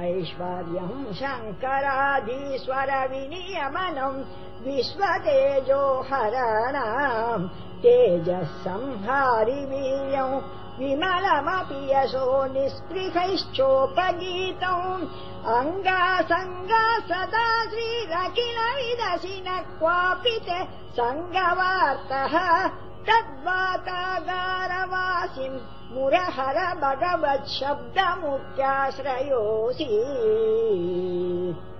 ऐश्वर्यम् शङ्कराधीश्वर विनियमनम् विश्वतेजो हरणम् तेजः संहारिवीर्यम् विमलमपि यशो निःस्पृहैश्चोपगीतम् अङ्गासङ्गा सदा विदशि न क्वापि च सङ्गवार्तः तद्वातागारवासिम् मुरहर भगवत् शब्दमुख्याश्रयोऽसि